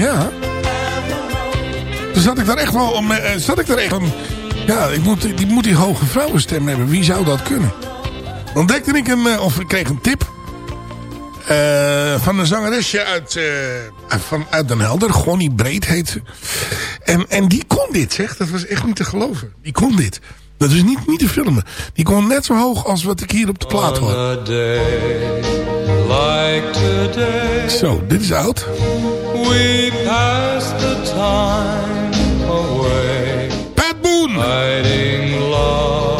Ja. Toen zat ik daar echt wel om... eh, zat ik daar echt om... Ja, ik moet, die moet die hoge vrouwenstem hebben. Wie zou dat kunnen? Ontdekte ik een... eh, of ik kreeg een tip... eh, van een zangeresje uit, eh, uit- van, uit Den Helder. Gonnie Breed heet ze. En, en die kon dit, zeg. Dat was echt niet te geloven. Die kon dit. Dat is niet, niet te filmen. Die kon net zo hoog als wat ik hier op de plaat hoor. On a day like today, Zo, dit is oud. we pass the time away, Pat Boone. writing love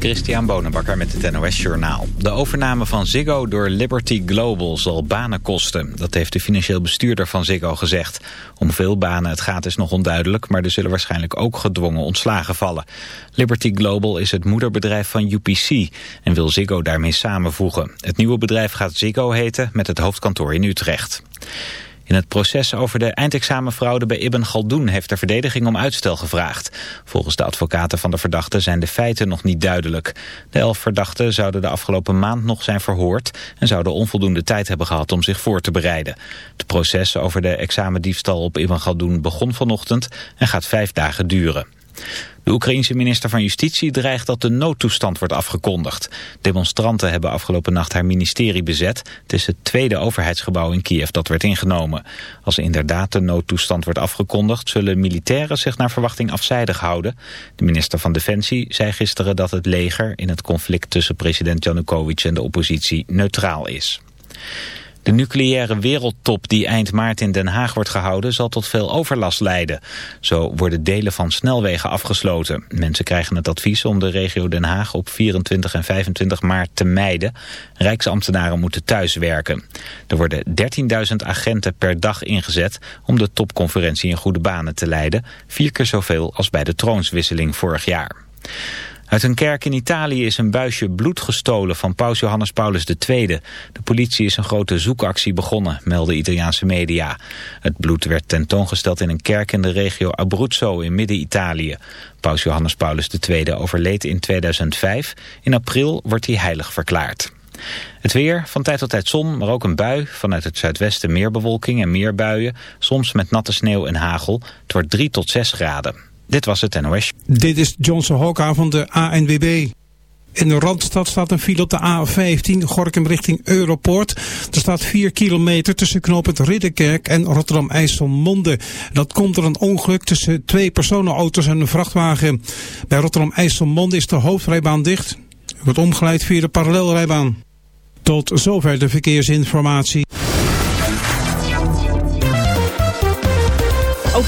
Christian Bonenbakker met het NOS Journaal. De overname van Ziggo door Liberty Global zal banen kosten. Dat heeft de financieel bestuurder van Ziggo gezegd. Om veel banen het gaat is nog onduidelijk... maar er zullen waarschijnlijk ook gedwongen ontslagen vallen. Liberty Global is het moederbedrijf van UPC... en wil Ziggo daarmee samenvoegen. Het nieuwe bedrijf gaat Ziggo heten met het hoofdkantoor in Utrecht. In het proces over de eindexamenfraude bij Ibn Galdoen heeft de verdediging om uitstel gevraagd. Volgens de advocaten van de verdachte zijn de feiten nog niet duidelijk. De elf verdachten zouden de afgelopen maand nog zijn verhoord en zouden onvoldoende tijd hebben gehad om zich voor te bereiden. Het proces over de examendiefstal op Ibn Galdoen begon vanochtend en gaat vijf dagen duren. De Oekraïense minister van Justitie dreigt dat de noodtoestand wordt afgekondigd. Demonstranten hebben afgelopen nacht haar ministerie bezet. Het is het tweede overheidsgebouw in Kiev dat werd ingenomen. Als inderdaad de noodtoestand wordt afgekondigd... zullen militairen zich naar verwachting afzijdig houden. De minister van Defensie zei gisteren dat het leger... in het conflict tussen president Yanukovych en de oppositie neutraal is. De nucleaire wereldtop die eind maart in Den Haag wordt gehouden zal tot veel overlast leiden. Zo worden delen van snelwegen afgesloten. Mensen krijgen het advies om de regio Den Haag op 24 en 25 maart te mijden. Rijksambtenaren moeten thuiswerken. Er worden 13.000 agenten per dag ingezet om de topconferentie in goede banen te leiden. Vier keer zoveel als bij de troonswisseling vorig jaar. Uit een kerk in Italië is een buisje bloed gestolen van paus Johannes Paulus II. De politie is een grote zoekactie begonnen, melden Italiaanse media. Het bloed werd tentoongesteld in een kerk in de regio Abruzzo in midden-Italië. Paus Johannes Paulus II overleed in 2005. In april wordt hij heilig verklaard. Het weer, van tijd tot tijd zon, maar ook een bui. Vanuit het zuidwesten meer bewolking en meer buien. Soms met natte sneeuw en hagel. Het wordt 3 tot 6 graden. Dit was het NOS. Dit is Johnson Hokka van de ANWB. In de Randstad staat een file op de A15 Gorkum richting Europoort. Er staat 4 kilometer tussen knooppunt Ridderkerk en Rotterdam-IJsselmonde. Dat komt door een ongeluk tussen twee personenauto's en een vrachtwagen. Bij Rotterdam-IJsselmonde is de hoofdrijbaan dicht. Wordt omgeleid via de parallelrijbaan. Tot zover de verkeersinformatie.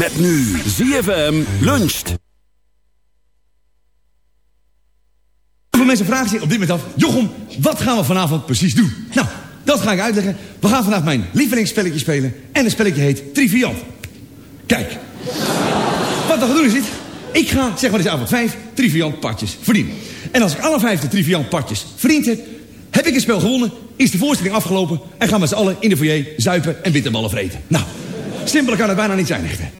Met nu ZFM luncht. Veel mensen vragen zich op dit moment af... Jochem, wat gaan we vanavond precies doen? Nou, dat ga ik uitleggen. We gaan vandaag mijn lievelingsspelletje spelen. En het spelletje heet Triviant. Kijk. Wat de doen is dit. Ik ga, zeg maar deze avond, vijf Triviant partjes verdienen. En als ik alle vijf de Triviant partjes verdiend heb... heb ik het spel gewonnen, is de voorstelling afgelopen... en gaan we z'n allen in de foyer zuipen en bitterballen vreten. Nou, simpeler kan het bijna niet zijn, echt.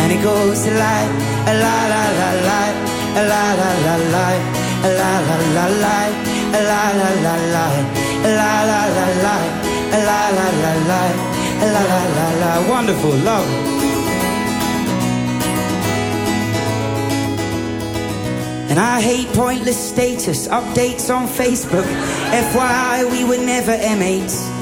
And it goes a la a la la la la a la la la la a la la la la a la la la la a la la la la a la la la la a la la la la wonderful love. And I hate pointless status updates on Facebook. FYI, we were never M8s.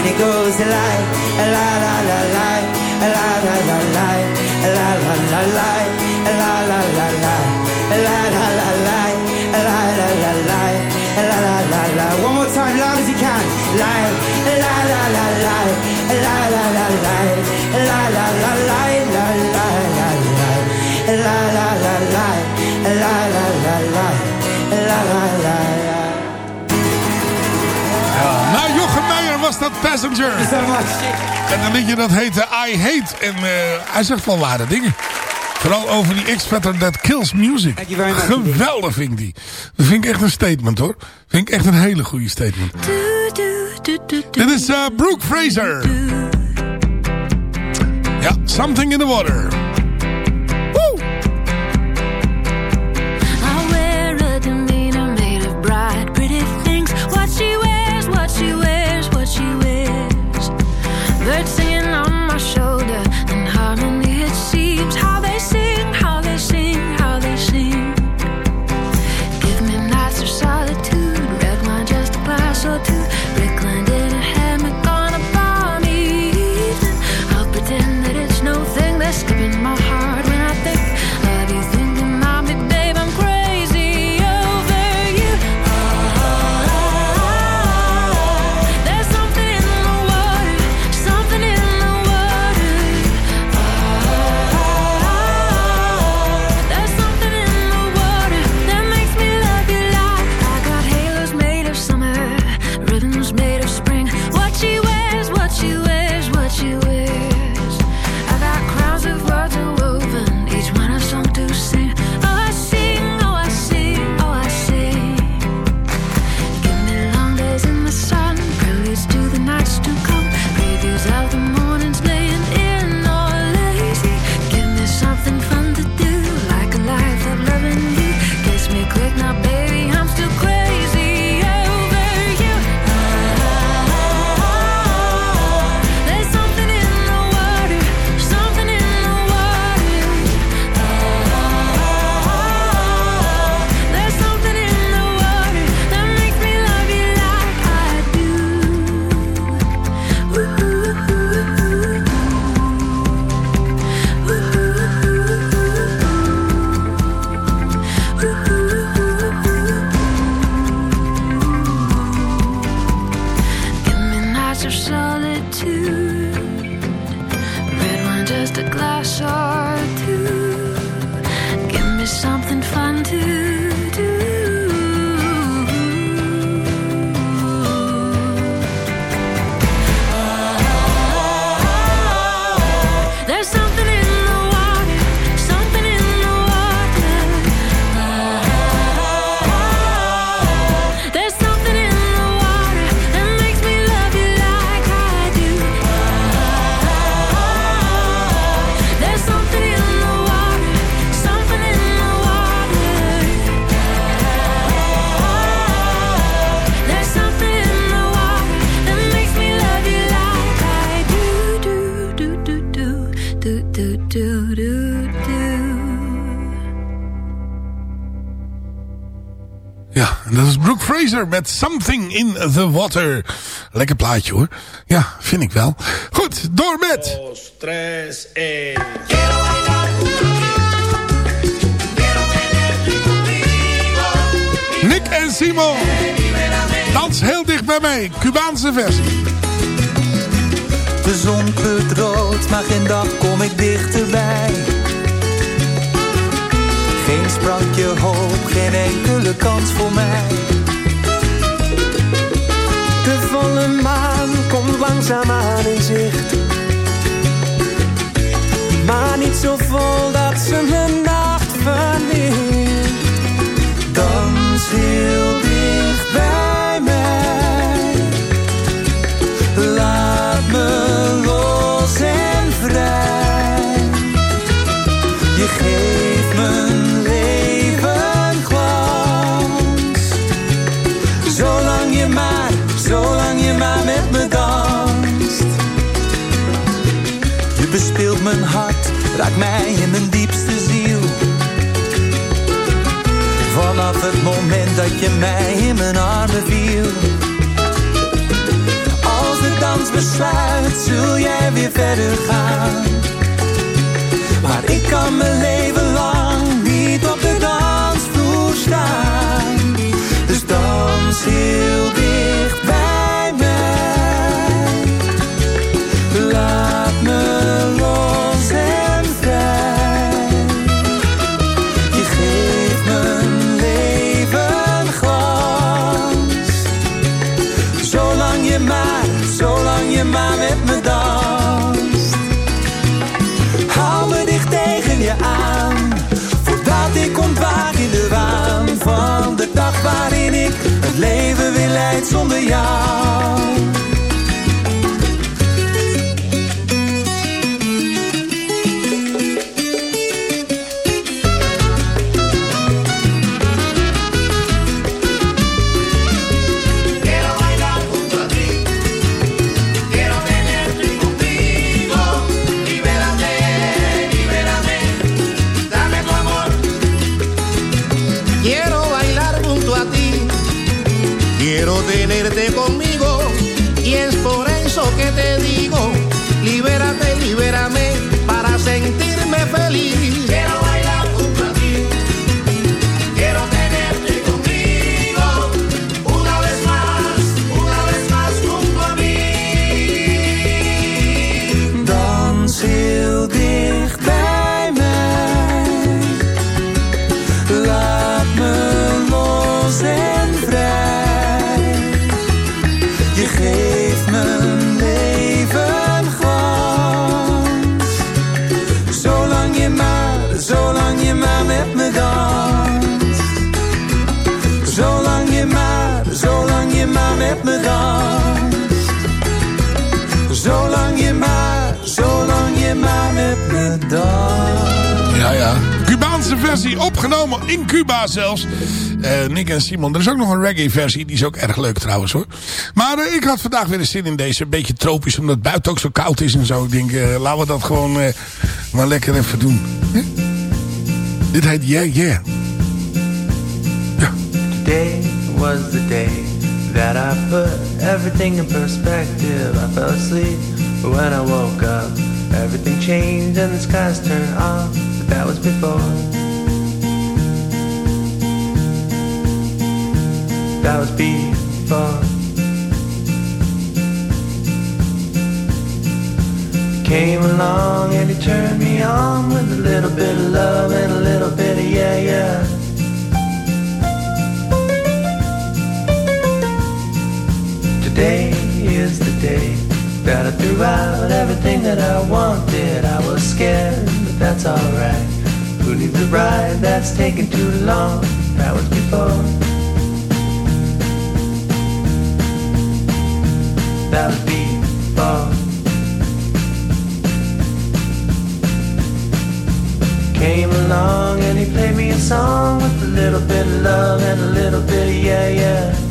and it goes like lie, a la la la lie, a la la la lie, a la la la lie, a la la la lie, a la la la lie, a la la la lie, a la la la lie. One more time, loud as you can. Lie, a la la la lie, a la la la lie, a la la la lie. Was dat Passenger. En dan liedje dat heette I Hate. En eh, hij zegt wel ware dingen. Vooral over die X-Factor That Kills Music. Geweldig vind ik die. Dat vind ik echt een statement hoor. Vind ik echt een hele goede statement. Dit is eh, Brooke Fraser. Ja, Something in the Water. Fraser met Something in the Water. Lekker plaatje hoor. Ja, vind ik wel. Goed, door met... Tres, eh. Nick en Simon. Dans heel dicht bij mij. Cubaanse versie. De zon kleurt rood, maar geen dag kom ik dichterbij. Geen sprankje hoop, geen enkele kans voor mij. Komt langzaamaan in zicht. Maar niet zo vol dat ze mijn nacht verlicht. Dans heel dicht raakt mij in mijn diepste ziel. Vanaf het moment dat je mij in mijn armen viel. Als de dans besluit, zul jij weer verder gaan. Maar ik kan mijn leven lang niet op de dansvloer staan. Dus dans heel zonder jou. Opgenomen in Cuba zelfs. Eh, Nick en Simon. Er is ook nog een reggae versie, die is ook erg leuk trouwens hoor. Maar eh, ik had vandaag weer een zin in deze, een beetje tropisch, omdat het buiten ook zo koud is en zo. Ik denk, eh, laten we dat gewoon maar lekker even doen. Hè? Dit heet Yeah Yeah. Today was the day that I put everything in perspective. I fell asleep, when I woke up, everything changed and the skies turned off. But that was before. That was before. Came along and he turned me on with a little bit of love and a little bit of yeah, yeah. Today is the day that I threw out everything that I wanted. I was scared, but that's alright. Who needs a ride that's taking too long? That was before. Was before. Came along and he played me a song with a little bit of love and a little bit of yeah, yeah.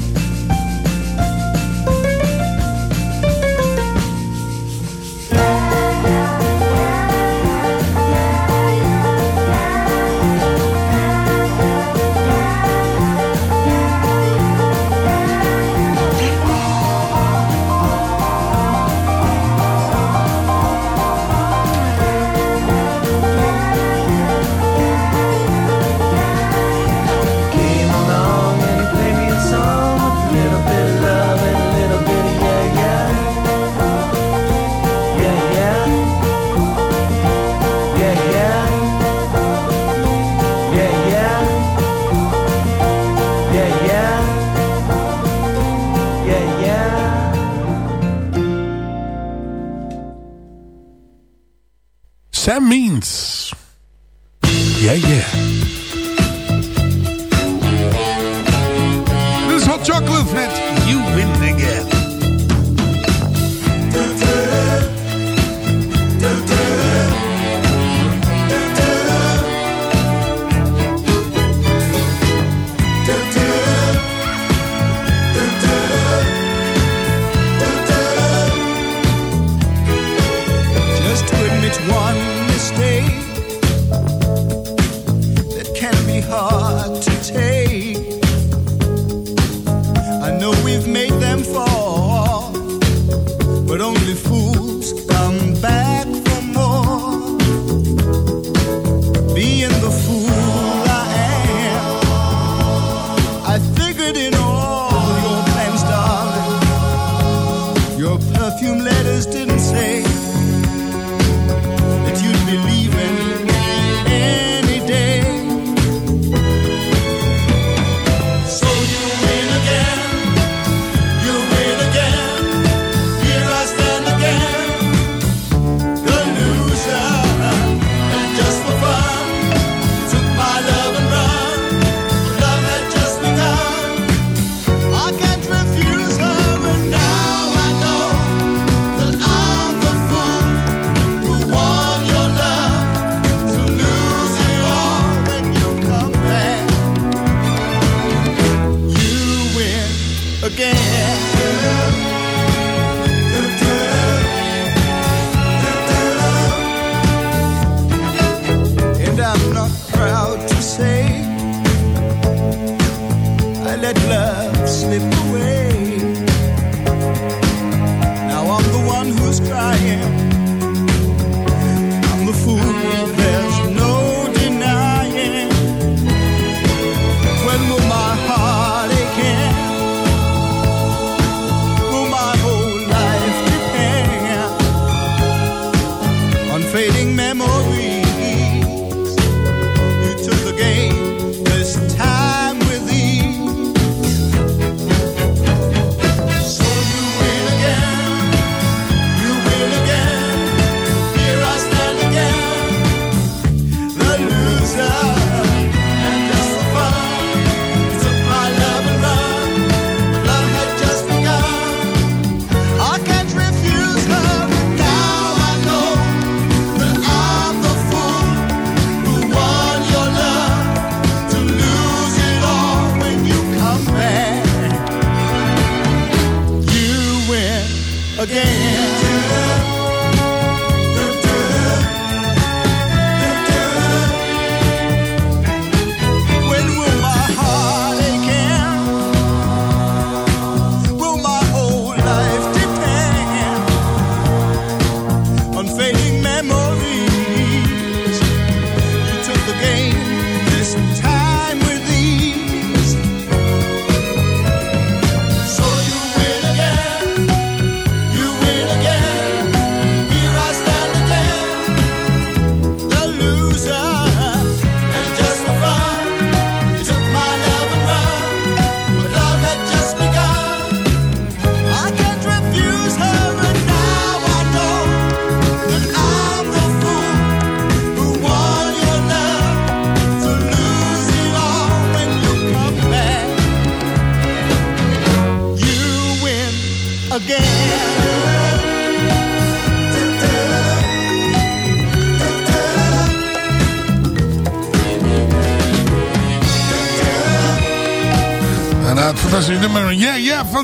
Sam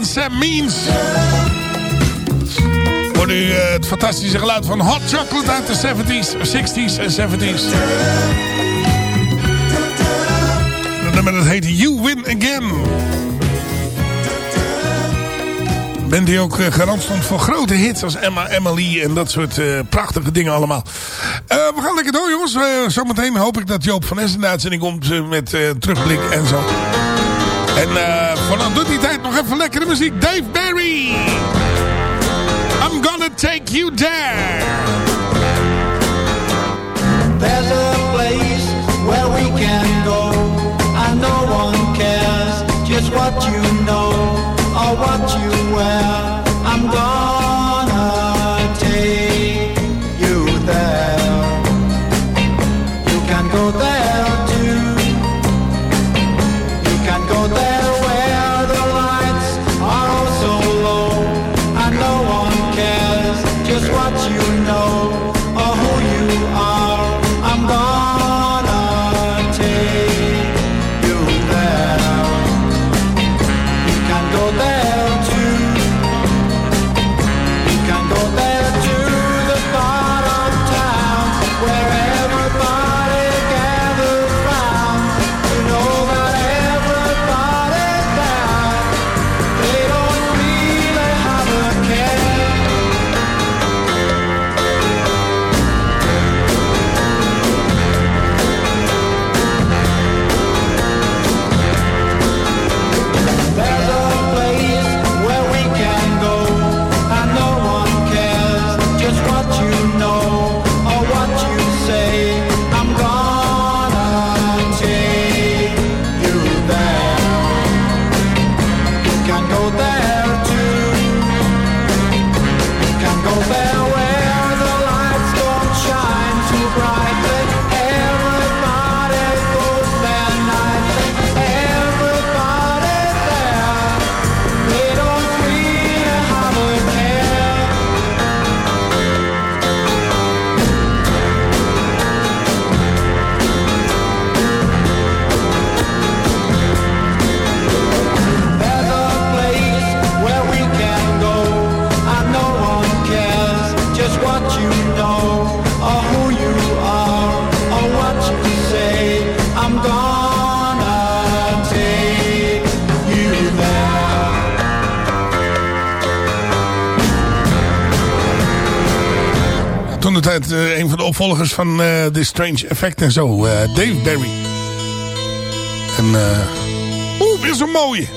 Sam Means. voor nu eh, het fantastische geluid van Hot Chocolate uit de 70s, 60s en 70s. Dan nummer dat heet You Win Again. Bent die ook eh, garant stond voor grote hits als Emma, Emily en dat soort eh, prachtige dingen allemaal. We gaan lekker door jongens. Zometeen hoop ik dat Joop van Essen de komt met terugblik en zo. En uh, vanaf doet die tijd nog even lekkere muziek. Dave Barry. I'm gonna take you there. There's a place where we can go. And no one cares just what you know or what you wear. Opvolgers van eh The Strange Effect en zo. eh, Dave Barry. En eh Oeh, weer zo'n mooie.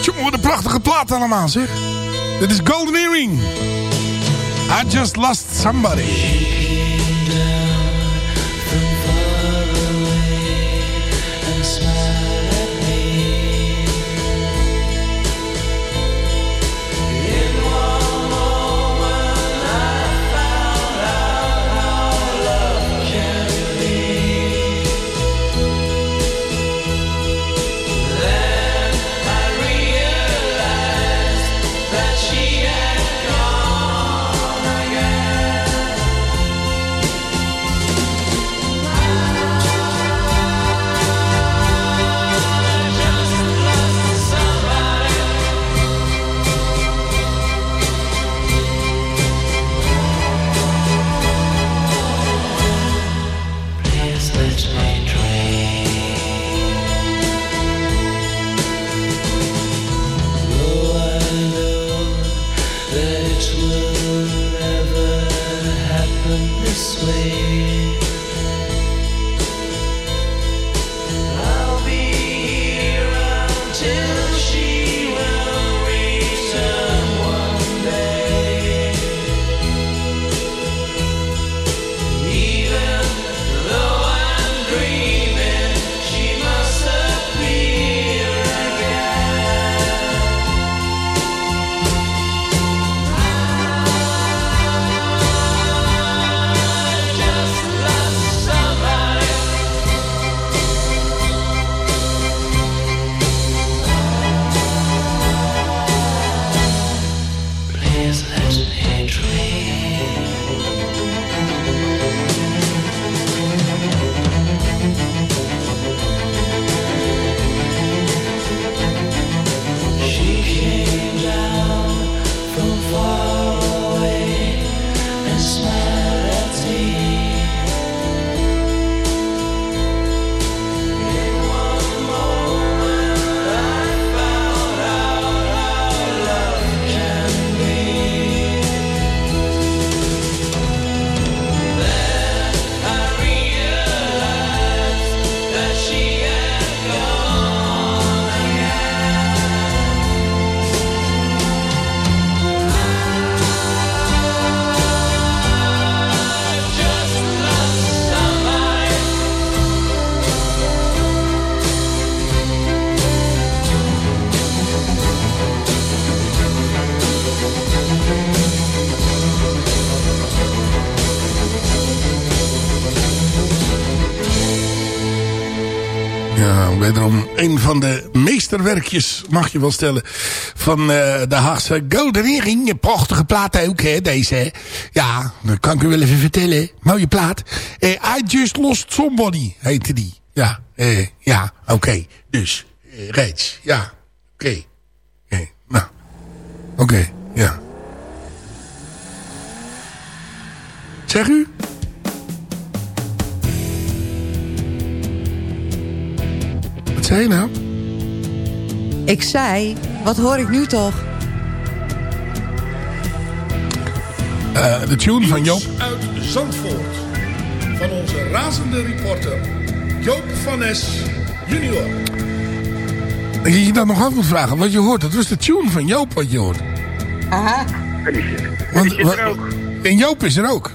Tjonge, wat een prachtige plaat allemaal zeg. Dit is Golden Earring. I just lost somebody. Mag je wel stellen, van eh, de Haagse Golden Earring. Prachtige plaat ook, hè, deze. hè. Ja, dat kan ik u wel even vertellen. Mooie plaat. Eh, I Just Lost Somebody, heette die. Ja, eh, ja, oké. Dus, reeds, ja, oké. Oké, nou, oké, ja. Zeg u? Wat zei je nou? Ik zei, wat hoor ik nu toch? Eh, de tune van Joop. uit Zandvoort. Van onze razende reporter Joop van Nes junior. Dat je je dan nog af moet vragen wat je hoort. Dat was de tune van Joop wat je hoort. Aha. Want, wa- en Joop is er ook.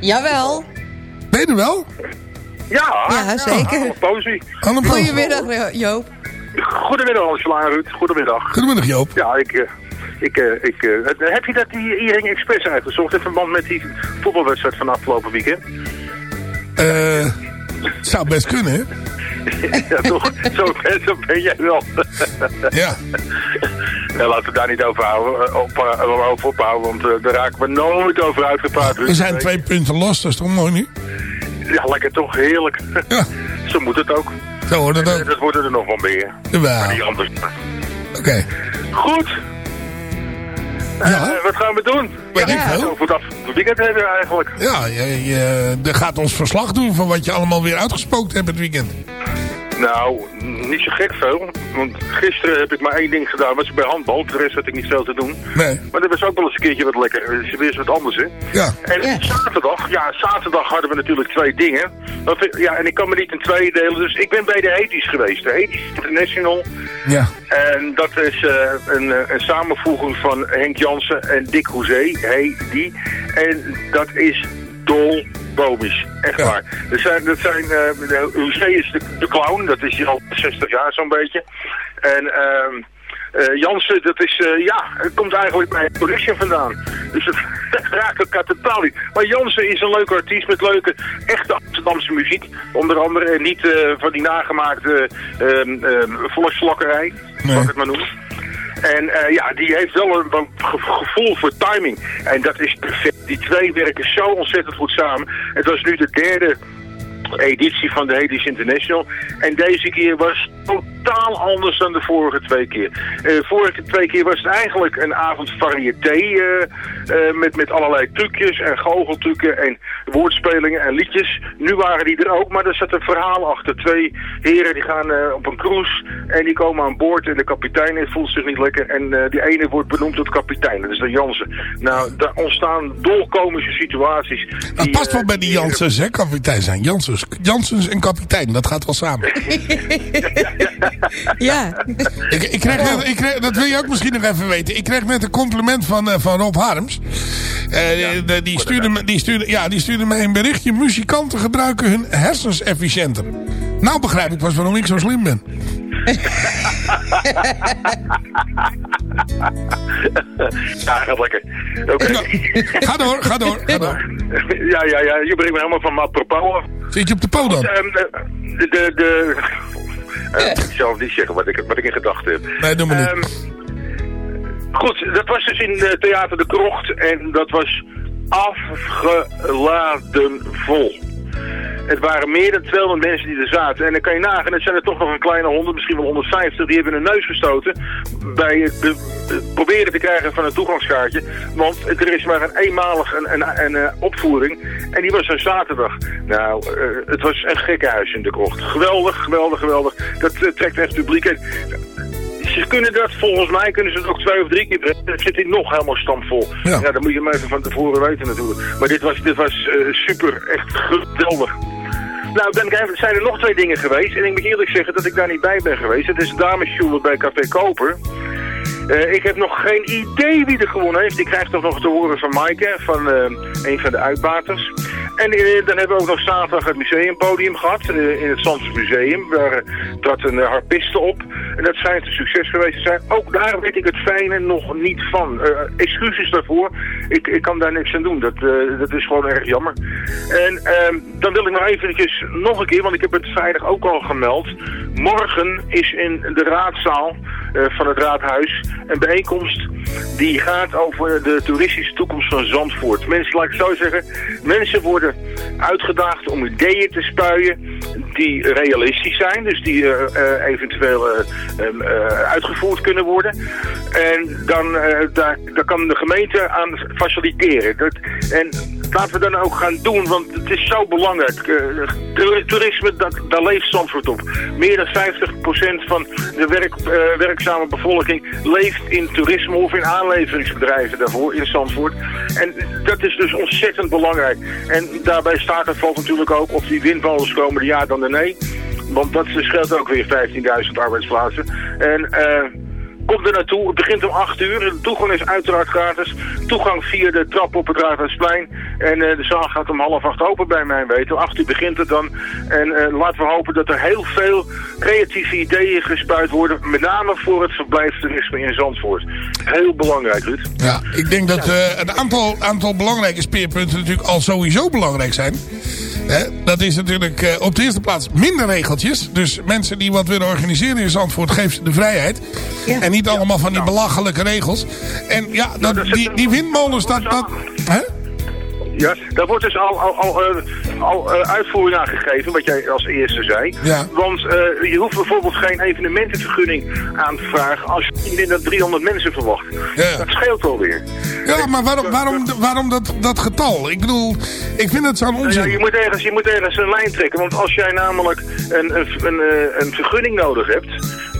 Jawel. Ben je er wel? Ja, Ja, zeker. Alle posie. Goedemiddag Joop. Goedemiddag, Angela Ruud. Goedemiddag. Goedemiddag, Joop. Ja, ik... eh, ik, eh, ik eh, heb je dat die Express uitgezocht in verband met die voetbalwedstrijd van afgelopen weekend? Eh, het zou best kunnen, hè? ja, toch? Zo, ben jij wel. ja. ja. Laten we daar niet over, houden, op, over ophouden, want daar raken we nooit over uitgepraat. Ruud. We zijn twee punten los, dat is toch mooi nu? Ja, lekker toch, heerlijk. Zo moet het ook. Zo hoort het ook. Eh, Dat worden er nog wel meer. Jawel. Maar niet anders. Oké. Goed. Eh, wat gaan we doen? Weet ik veel. Over dat weekend hebben we eigenlijk. Ja, je, je, je gaat ons verslag doen van wat je allemaal weer uitgespookt hebt het weekend. Nou, niet zo gek veel. Want gisteren heb ik maar één ding gedaan. was bij handbal. De rest had ik niet veel te doen. Nee. Maar dat was ook wel eens een keertje wat lekker. Het is weer eens wat anders, hè? Ja. En zaterdag, ja, zaterdag hadden we natuurlijk twee dingen. Dat vind- ja, en ik kan me niet in twee delen. Dus ik ben bij de Hetis geweest. De Hetis International. Ja. En dat is eh, een, eh, een samenvoeging van Henk Jansen en Dick Hoezee. Hey, die. En dat is dol bomisch. Echt waar. Dat zijn, dat zijn, eh, de Hoezee is de, de clown. Dat is hier al 60 jaar zo'n beetje. En... eh, Jansen, dat is, eh, ja, het komt eigenlijk bij Production vandaan. Dus het raakt elkaar totaal niet. Maar Jansen is een leuke artiest met leuke, echte Amsterdamse muziek. Onder andere en niet eh, van die nagemaakte ehm ehm, volksvlakkerij, wat ik het maar noem. En eh, ja, die heeft wel een, een ge- gevoel voor timing. En dat is perfect. Die twee werken zo ontzettend goed samen. Het was nu de derde editie van de Hades International. En deze keer was totaal anders dan de vorige twee keer. Eh vorige twee keer was het eigenlijk een avond variété eh, eh, met, met allerlei trucjes en goocheltrucken en woordspelingen en liedjes. Nu waren die er ook, maar er zat een verhaal achter. Twee heren die gaan op een cruise en die komen aan boord en de kapitein voelt zich niet lekker. En die ene wordt benoemd tot kapitein, dat is de Jansen. Nou, daar ontstaan dolkomische situaties. Dat die, past wel bij die Janssens, hè, kapitein zijn. Janssens, Janssens en kapitein, dat gaat wel samen. Ja. Ik, ik kreeg net, ik kreeg, dat wil je ook misschien nog even weten. Ik kreeg net een compliment van, eh, van Rob Harms. Eh, de- die, stuurde me, die, stuurde, ja, die stuurde mij een berichtje. Muzikanten gebruiken hun hersens efficiënter. Nou begrijp ik pas waarom ik zo slim ben. ja, gaat lekker. Oké. Ga door, ga door, ga door. Ja, ja, ja. Je brengt me helemaal van apropos af. Zit je op de po dan? Ehm, de, de, de, eh, ik zal niet zeggen wat ik, wat ik in gedachten heb. Nee, doe maar niet. Ehm, goed, dat was dus in eh, Theater de Krocht en dat was afgeladen vol. Het waren meer dan 200 mensen die er zaten. En dan kan je nagaan, het zijn er toch nog een kleine 100, misschien wel 150. Die hebben hun neus gestoten bij het be- be- proberen te krijgen van een toegangskaartje. Want er is maar een eenmalig een, een, een, eh, opvoering. En die was een zaterdag. Nou, eh, het was een gekkenhuis in de krocht. Geweldig, geweldig, geweldig. Dat eh, trekt echt publiek. En ze kunnen dat, volgens mij kunnen ze het ook twee of drie keer brengen. Het zit hier nog helemaal stampvol. Ja. dat moet je maar even van tevoren weten natuurlijk. Maar dit was, dit was eh, super, echt geweldig. Nou, zijn er nog twee dingen geweest. En ik moet eerlijk zeggen dat ik daar niet bij ben geweest. Het is damesjoelen bij Café Koper. Eh, ik heb nog geen idee wie er gewonnen heeft. Ik krijg toch nog te horen van Maaike, van eh, een van de uitbaters. En eh, dan hebben we ook nog zaterdag het museumpodium gehad eh, in het Zandvoort Museum. Daar eh, trad een harpiste op. En dat schijnt een succes geweest zijn. Ook daar weet ik het fijne nog niet van. Excuses daarvoor. Ik, ik kan daar niks aan doen. Dat, dat is gewoon erg jammer. En ehm, dan wil ik nog eventjes nog een keer, want ik heb het vrijdag ook al gemeld. Morgen is in de raadzaal van het raadhuis een bijeenkomst die gaat over de toeristische toekomst van Zandvoort. Mensen, laat ik zo zeggen, mensen worden uitgedaagd om ideeën te spuien die realistisch zijn, dus die eh, eh, eventueel eh, em, eh, uitgevoerd kunnen worden. En dan daar, daar kan de gemeente aan faciliteren. Dat, en laten we dan ook gaan doen, want het is zo belangrijk. Toer- toerisme, dat, daar leeft Zandvoort op. Meer dan 50% van de werk, werkzame bevolking leeft in toerisme of in aanleveringsbedrijven daarvoor in Zandvoort. En dat is dus ontzettend belangrijk. En daarbij staat en valt natuurlijk ook of die windmolens komen ja dan de nee. Want dat scheelt ook weer 15.000 arbeidsplaatsen. En eh Kom er naartoe. Het begint om 8 uur. De toegang is uiteraard gratis. Toegang via de trap op het Raadhuisplein. En eh, de zaal gaat om half acht open bij mijn weten. Om 8 uur begint het dan. En eh, laten we hopen dat er heel veel creatieve ideeën gespuit worden. Met name voor het verblijfstoerisme in Zandvoort. Heel belangrijk, Ruud. Ja, ik denk dat eh, een aantal, aantal belangrijke speerpunten natuurlijk al sowieso belangrijk zijn. Dat is natuurlijk eh, op de eerste plaats minder regeltjes. Dus mensen die wat willen organiseren in Zandvoort, geef ze de vrijheid. En niet allemaal van die belachelijke regels. En ja, dat, die, die windmolens, dat... dat hè? Ja, daar wordt dus al, al, al, eh, al eh, uitvoering aan gegeven, wat jij als eerste zei. Ja. Want eh, je hoeft bijvoorbeeld geen evenementenvergunning aan te vragen als je niet dat 300 mensen verwacht. Ja. Dat scheelt alweer. Ja, maar waarom, waarom, waarom dat, dat getal? Ik bedoel, ik vind het zo'n Nou onzin. Ja, je, moet ergens, je moet ergens een lijn trekken, want als jij namelijk een, een, een, een vergunning nodig hebt,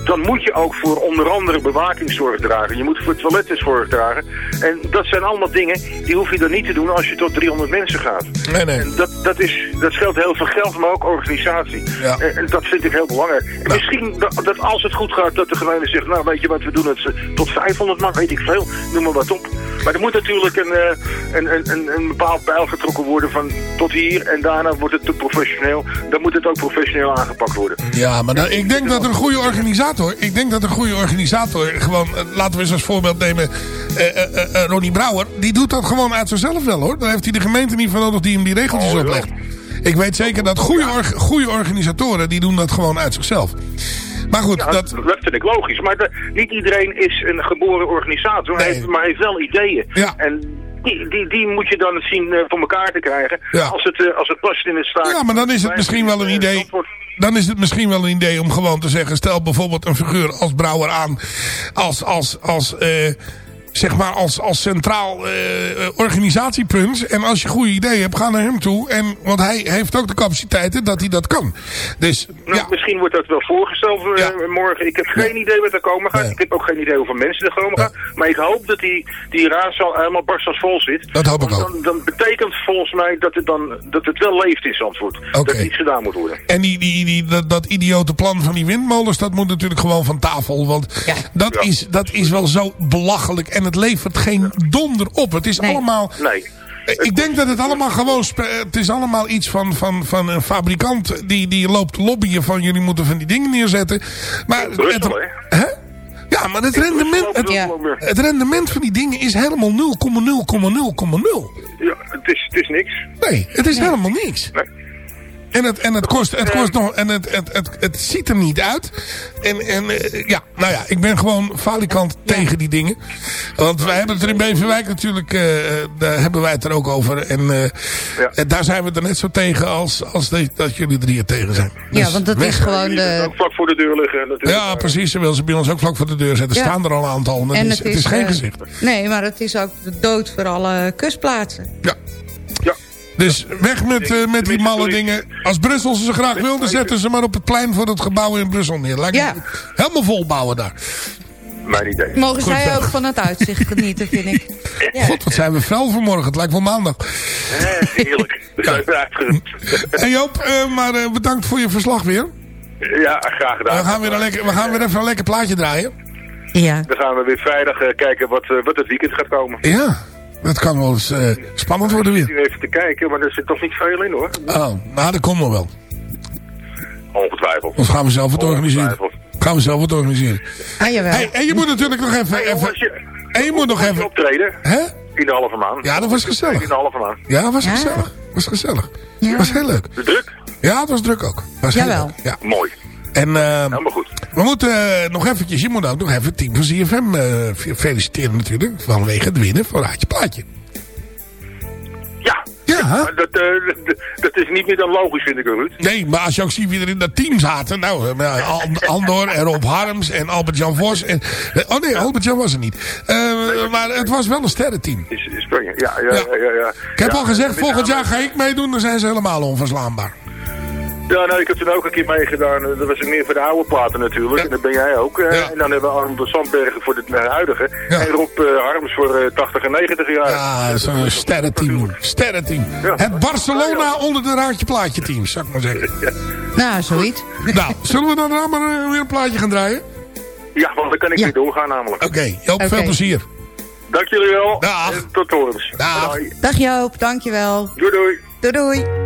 dan moet je ook voor onder andere bewakingszorg dragen. Je moet voor toiletten zorg dragen. En dat zijn allemaal dingen, die hoef je dan niet te doen als je tot 300 mensen gaat. Nee, nee. En dat, dat, is, dat scheelt heel veel geld, maar ook organisatie. Ja. En, en dat vind ik heel belangrijk. En misschien dat, dat als het goed gaat, dat de gemeente zegt, nou weet je wat, we doen het eh, tot 500 man, weet ik veel, noem maar wat op. Maar er moet natuurlijk een, eh, een, een, een, een bepaald pijl getrokken worden van tot hier en daarna wordt het te professioneel. Dan moet het ook professioneel aangepakt worden. Ja, maar dan, ik denk dat een goede organisator... Ik denk dat een goede organisator gewoon... eh, Laten we eens als voorbeeld nemen... eh, eh, eh, Ronnie Brouwer. Die doet dat gewoon uit zichzelf wel hoor. Dan heeft hij de gemeente niet voor nodig die hem die regeltjes Oh, oplegt. Ik weet zeker dat goede, goede organisatoren... die doen dat gewoon uit zichzelf. Maar goed, Ja, dat... dat vind ik logisch. Maar de- niet iedereen is een geboren organisator, Nee. heeft, maar heeft wel ideeën. Ja. En die, die, die moet je dan zien eh, voor elkaar te krijgen. Ja. Als, het, eh, als het past in het staat. Ja, maar dan is het misschien wel een idee... Dan is het misschien wel een idee om gewoon te zeggen... stel bijvoorbeeld een figuur als Brouwer aan... als, als, als, eh, zeg maar als, als centraal eh, organisatiepunt. En als je goede ideeën hebt, ga naar hem toe. En, want hij heeft ook de capaciteiten dat hij dat kan. Dus Nou, ja, Misschien wordt dat wel voorgesteld eh, Ja. morgen. Ik heb geen idee wat er komen gaat. Nee. Ik heb ook geen idee hoeveel mensen er komen gaan. Maar ik hoop dat die, die raadzaal helemaal barstens vol zit. Dat hoop ik ook. Dan, dan betekent volgens mij dat het, dan, dat het wel leeft in Zandvoort. Oké. Dat iets gedaan moet worden. En die, die, die, dat, dat idiote plan van die windmolens, dat moet natuurlijk gewoon van tafel. Want dat, Ja. is, dat is wel zo belachelijk. En het levert geen donder op. Het is allemaal... Nee. Ik denk dat het allemaal gewoon... Het is allemaal iets van, van, van een fabrikant die, die loopt lobbyen van jullie moeten van die dingen neerzetten. Maar Brussel, het, hè? hè? Ja, maar het rendement, het, Ja. het rendement van die dingen is helemaal 0,0,0,0. Ja, het is, het is niks. Nee, het is helemaal niks. En het, en het kost, het kost nog, en het, het, het, het ziet er niet uit. En, en eh, ja, nou ja, ik ben gewoon falikant tegen die dingen. Want wij hebben het er in Beverwijk natuurlijk, eh, daar hebben wij het er ook over. En eh, en daar zijn we er net zo tegen als, als de- dat jullie er hier tegen zijn. Ja, Dus want dat weg. is gewoon de... Ook vlak voor de deur liggen natuurlijk. Ja, precies. Ze wil ze bij ons ook vlak voor de deur zetten. Er Ja. staan er al een aantal. En het, is, het is geen eh, gezicht. Nee, maar het is ook de dood voor alle kustplaatsen. Dus weg met, eh, met die malle dingen. Als Brussel ze graag wil, dan zetten ze maar op het plein voor het gebouw in Brussel neer. Lijkt Ja. Helemaal vol bouwen daar. Mijn idee. Mogen Goed, zij ook van het uitzicht genieten, vind ik. God, wat zijn we fel vanmorgen. Het lijkt wel maandag. Eh, heerlijk. En Joop, eh, maar eh, bedankt voor je verslag weer. Ja, graag gedaan. We gaan weer, een lekker, we gaan weer even een lekker plaatje draaien. Ja. Dan gaan we weer vrijdag eh, kijken wat, wat het weekend gaat komen. Ja, dat kan wel eens eh, spannend worden weer. Nu even te kijken, maar er zit toch niet veel in hoor. Oh, nou, dat komt nog wel. Ongetwijfeld. Anders gaan we zelf het organiseren. Gaan we zelf het organiseren. Ah, jawel. Hey, en je moet natuurlijk nog even... even en je moet nog even... Optreden Hè? in de halve maan. Ja, dat was gezellig. In de halve maan. Ja, dat was gezellig. was gezellig. was heel leuk. De druk? Ja, het was druk ook. Was heel Jawel. leuk. Ja. Mooi. En eh, Helemaal goed. we moeten eh, nog eventjes, je moet ook nog even het team van ZFM eh, feliciteren natuurlijk. Vanwege het winnen van Raadje Plaatje. Ja. Ja. Maar dat, eh, dat, dat is niet meer dan logisch, vind ik, Ruud. Nee, maar als je ook ziet wie er in dat team zaten. Nou, eh, An- Andor en Rob Harms en Albert-Jan Vos. En, eh, oh nee, Albert-Jan was er niet. Eh, maar het was wel een sterrenteam. Is, is. Ja, ja, ja. ja, ja, Ik heb al gezegd, volgend jaar ga ik meedoen. Dan zijn ze helemaal onverslaanbaar. Ja, nou, ik heb toen ook een keer meegedaan. Eh, Dat was ik meer voor de oude platen natuurlijk. En dat ben jij ook. Eh, En dan hebben we Arnold de Sandbergen voor de eh, huidige. En Rob eh, Harms voor eh, 80 en 90 jaar. Ja, dat is een sterrenteam. Sterrenteam. Het Barcelona onder de Raadje Plaatje team, zou ik maar zeggen. Nou, zoiets. Nou, zullen we dan nou maar weer een plaatje gaan draaien? Ja, want dan kan ik weer doorgaan namelijk. Oké, Joop, veel plezier. Dank jullie wel. Dag. En tot horens. Dag. Dag Joop, dankjewel. Doei doei. Doei doei.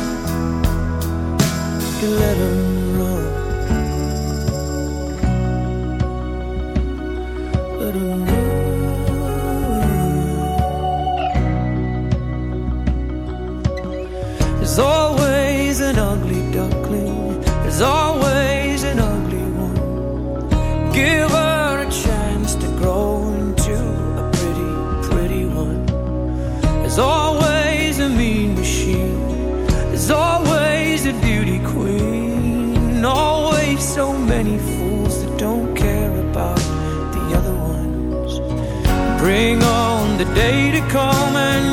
can let him day to come and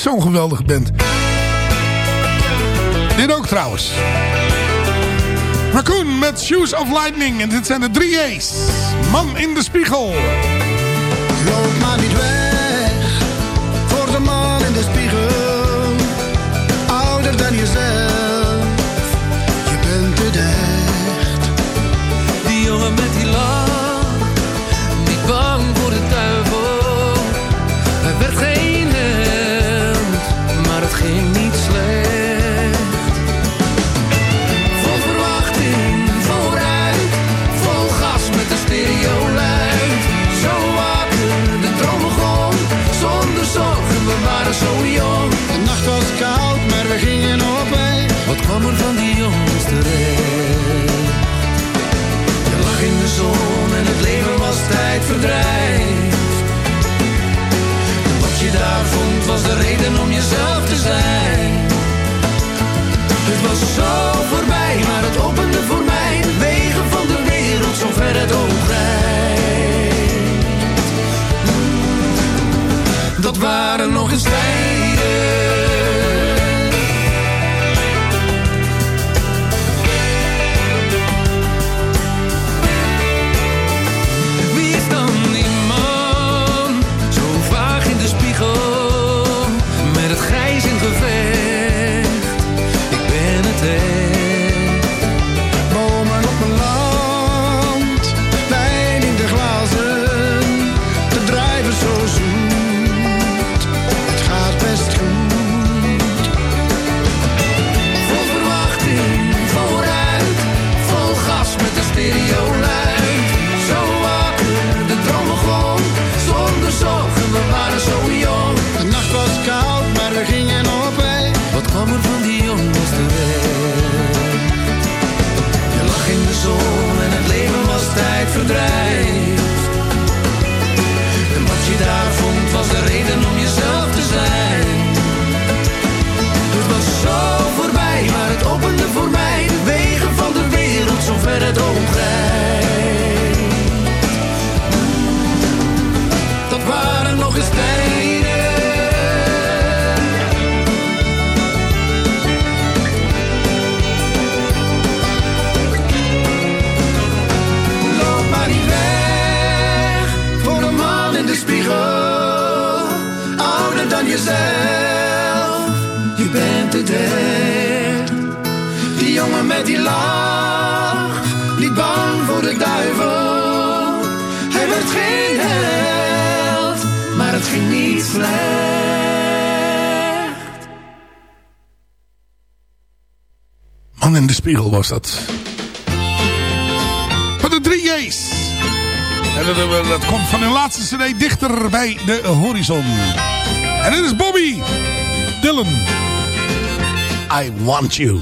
Zo'n geweldig bent, Dit ook trouwens. Raccoon met Shoes of Lightning. En dit zijn de drie A's. Man in de spiegel. Spiegel was dat. Van de drie J's. En dat, dat- dat komt van hun laatste cd dichter bij de horizon. En dit is Bobby Dylan. I want you.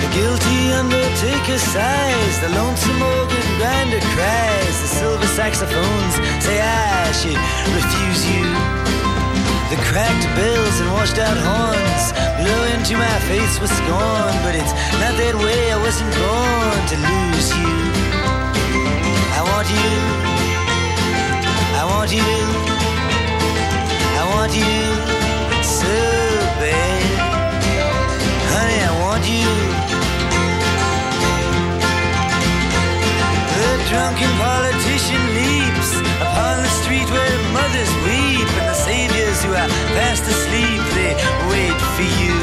The guilty undertaker sighs, the lonesome organ grinder cries, the silver saxophones say I should refuse you. The cracked bells and washed out horns blow into my face with scorn, but it's not that way. I wasn't born to lose you. I want you. I want you. I want you so bad. Honey, I want you. The drunken politician fast asleep they wait for you.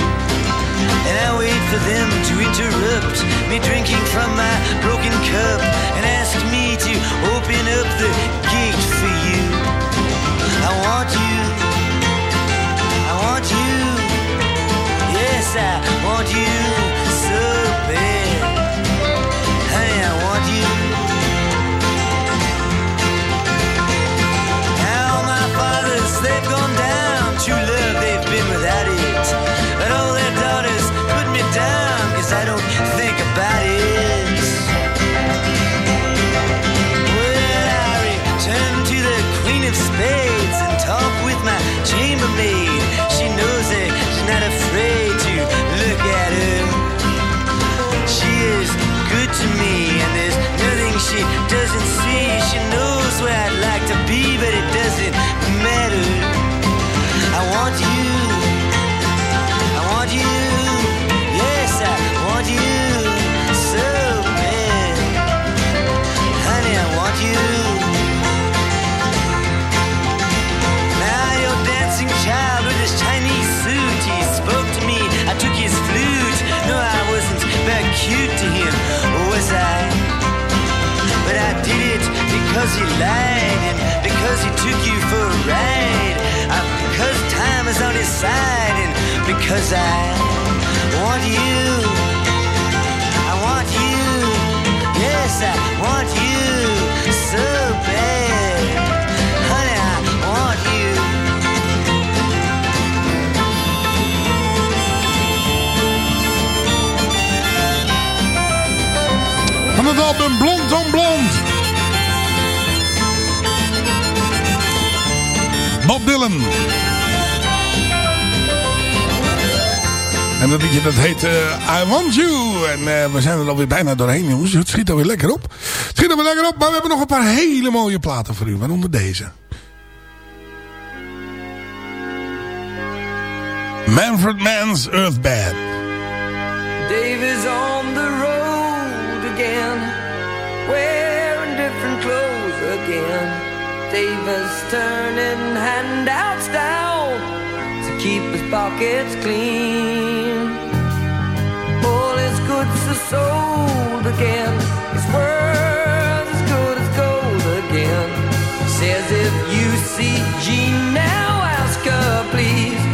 And I wait for them to interrupt me drinking from my broken cup and ask me to open up the gate for you. I want you. I want you. Yes, I want you because he lied and because he took you for a ride. Uh, because time is on his side and because I want you. I want you. Yes, I want you so bad. Honey, I want you. Van het album Blond on Blond. Bob Dylan. En dat liedje dat heet eh, I Want You. En eh, we zijn er alweer bijna doorheen jongens. Het schiet alweer lekker op. Het schiet alweer lekker op. Maar we hebben nog een paar hele mooie platen voor u. Waaronder deze. Manfred Mann's Earth Band. Dave is on the road again, again. Dave is turning handouts down to keep his pockets clean. All his goods are sold again. His world's as good as gold again. Says if you see Jean now, ask her please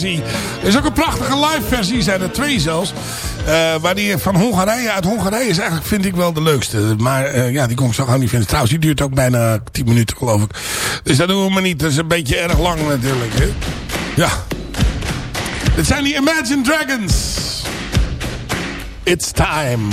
Er is ook een prachtige live versie, zijn er twee zelfs. Eh, uh, maar die van Hongarije, uit Hongarije is eigenlijk, vind ik wel de leukste. Maar eh, ja, die kon ik zo gauw niet vinden. Trouwens, die duurt ook bijna 10 minuten, geloof ik. Dus dat doen we maar niet. Dat is een beetje erg lang natuurlijk. Hè? Ja. Dit zijn die Imagine Dragons. It's time.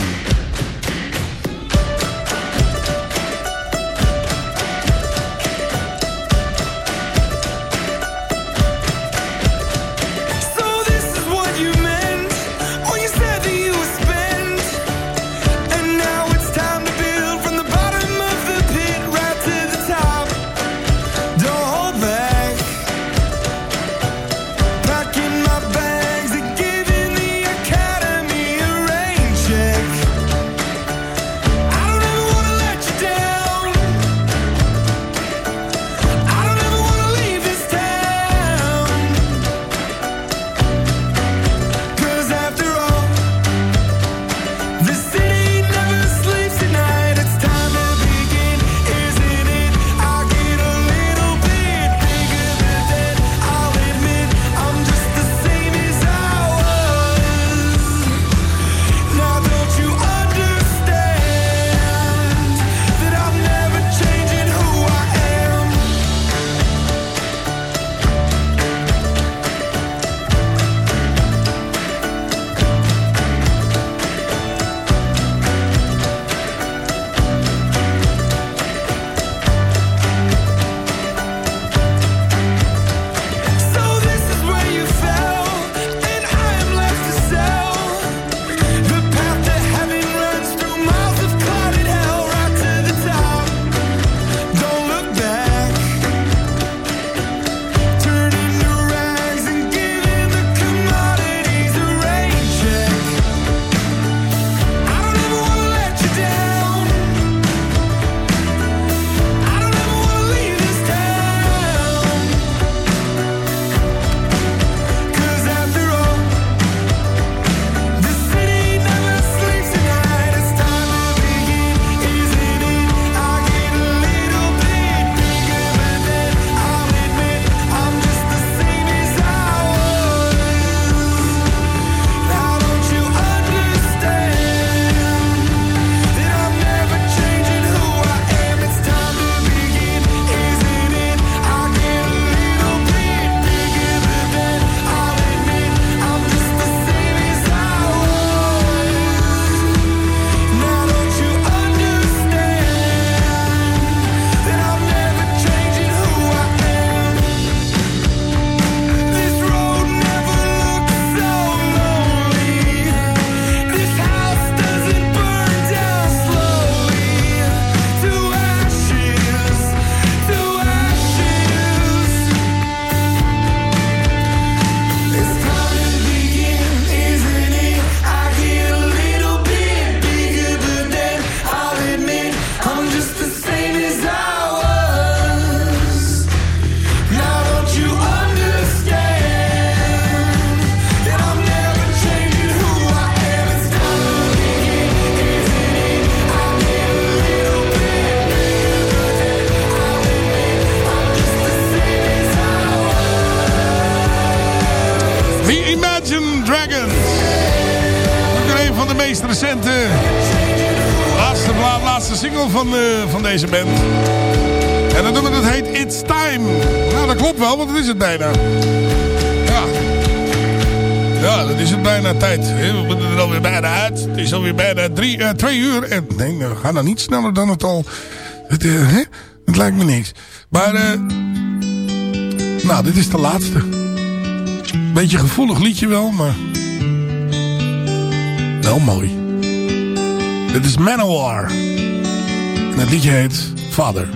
deze band. En dat nummer dat heet It's Time. Nou, dat klopt wel, want dat is het bijna. Ja. Ja, dat is het bijna tijd. We moeten er alweer bijna uit. Het is alweer bijna drie, eh, twee uur. En nee, we gaan dan niet sneller dan het al... Het, eh, hè? het lijkt me niks. Maar, eh, nou, dit is de laatste. Beetje gevoelig liedje wel, maar... Wel mooi. Dit is Manowar. En het liedje heet Father.